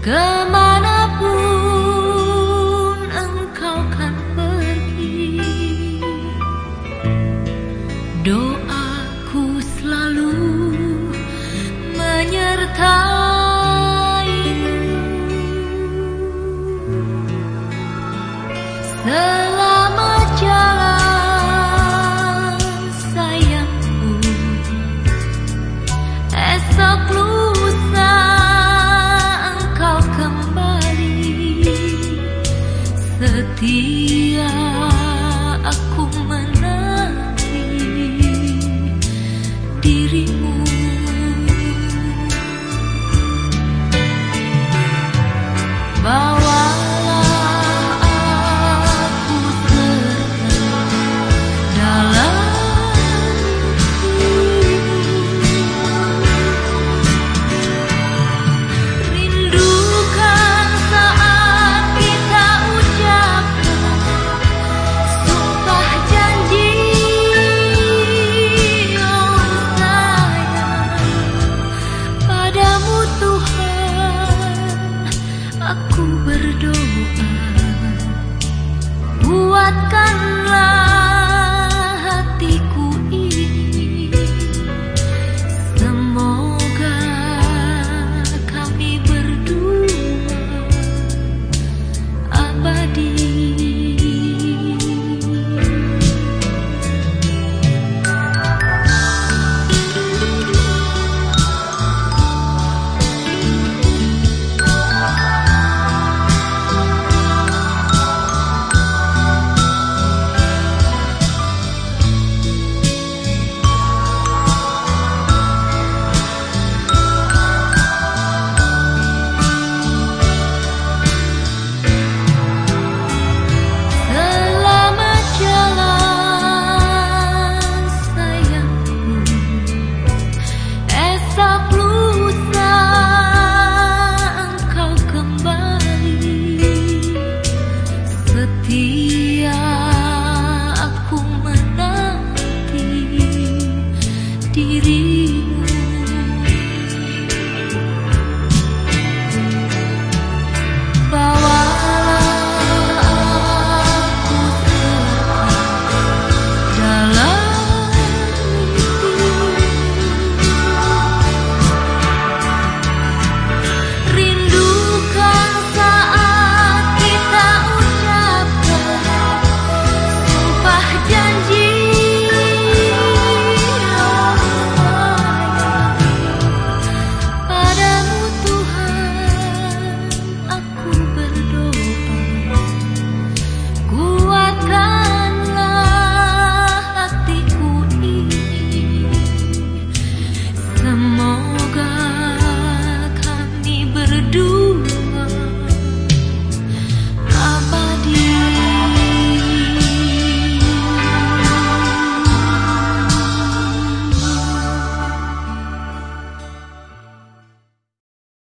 Ke mana pun engkau kan pergi Doa berdoa. Buatkanlah diri.